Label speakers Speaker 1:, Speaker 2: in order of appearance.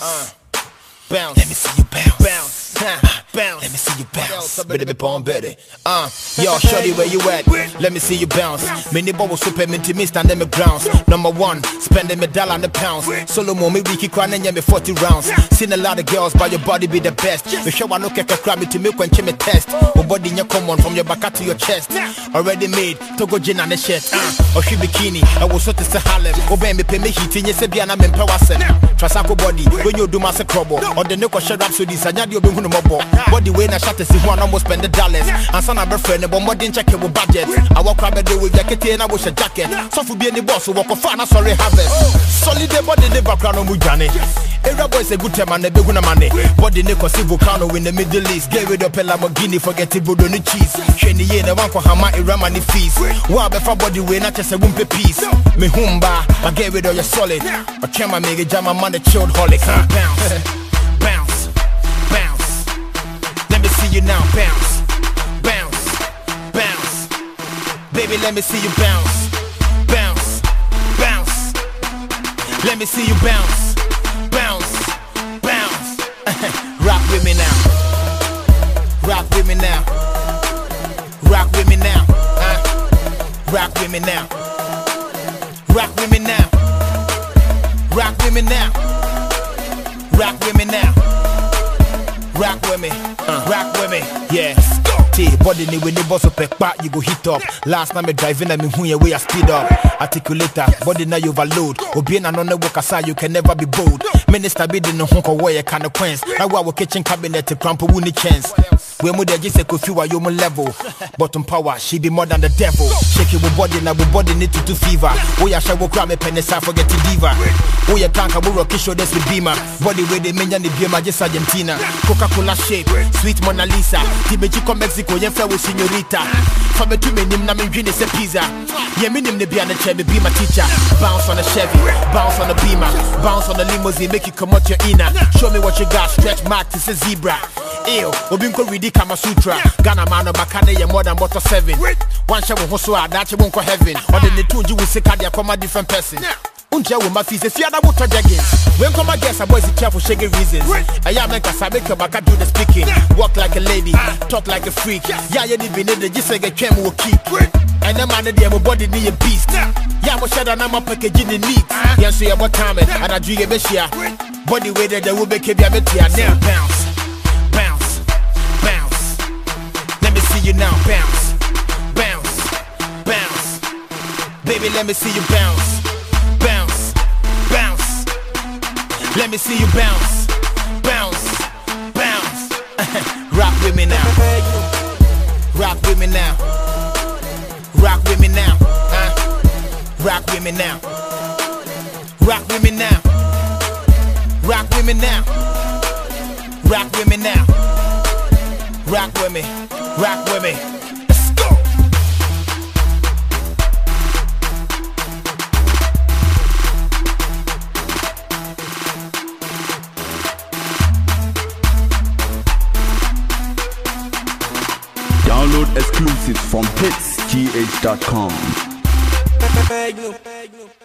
Speaker 1: bounce. Bounce. Let me see you bounce. Bounce. Huh. Bounce. Let me see you bounce. Better be born better. Uh, yo, shorty, where you at? Let me see you bounce. Mini bubble super minty me stand the grounds. Number one, spending me dollar on the pounds. Solo mo me wiki crying and me 40 rounds. Seen a lot of girls, but your body be the best. Me show I no keke crab me to make when me test. Your body in come on from your back to your chest. Already made, Togo gin and the shirt. Uh, or she bikini, I was so to say Harlem. Obey me pay me heat in your sebiana men power set. Trasako body, when you do my crumble. Or the no shut up so this, and you'll be hunu mobo. Body way na shot see one almost spend the dollars. And son of a friend, but more than check your budget. I walk around the with jacket and I wish a jacket. So for being the boss, who walk a fan, sorry harvest. Oh. Solid the body, the background of Mujani. Area boy is a good time and a big one money. Body Nico Volcano in the Middle East. Get rid of a Lamborghini, forget it, but only cheese. Shani ye the one for Hama Iramani fees. Wow, before body way, not just a wimpy piece. Me humba, I get rid of your solid. I can't make it jam my money chilled holic. Bounce, Baby, let me see you bounce, bounce, bounce. Let me see you bounce, bounce, bounce. Rock with me now, rock with me now, rock with me now, uh. rock with me now, rock with me now, rock with me now, rock with me now. Rock with me, rock with me, yeah. Body ni when the boss up back, you go hit up. Last time me driving, I mean who way I speed up. Articulator, body now you overload. Obien and on the work aside, you can never be bold. Minister be the honko way kind of quench. I our kitchen cabinet to crumple win chance. We mu just say coffee wa you level. Bottom power, she be more than the devil. Shake it with body now, with body need to do fever. Oh yeah, shall cry me penny I forget to diva. Oh yeah, can't go rock show this with beamer. Body where they mention the beer just Argentina. Coca-Cola shape, sweet Mona Lisa. Tibeji come Mexico, yen fair with señorita. For me to me nim na me is a pizza. Yeah, me nim ne be an chair, me be my teacher. Bounce on a Chevy, bounce on a Beamer, bounce on the limousine, make you come out your inner. Show me what you got, stretch mark to say zebra. Ew, obi nko read the Kama Sutra. Ghana man no bakane ye more than butter seven. One show ho so a that you won't go heaven. Or the two you will say cardia come a different person. Unja wo ma fi se fia da wo toja games. When come guess a boy is careful shaggy reasons. I am like a sabe ke baka do the speaking. Walk like a lady, talk like a freak. Yeah, you need be need the just like a chem will keep. And the man the my body need a beast. Yeah, mo shada na ma package in the neat. Yeah, so what time and I do ye beshia. Body way that will be keep ya betia now bounce. Bounce. See you now bounce. Bounce. Bounce. Baby, let me see you bounce. Bounce. Bounce. Let me see you bounce. Bounce. Bounce. Rock with me now. Rock with me now. Rock with me now. Uh. Rock with me now. Rock with me now. Rock with me now. Rock with me now. Rock with me. Rock with me. Let's go.
Speaker 2: Download exclusives from hitsgh.com.
Speaker 3: Beg you.